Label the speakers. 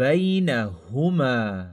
Speaker 1: بينهما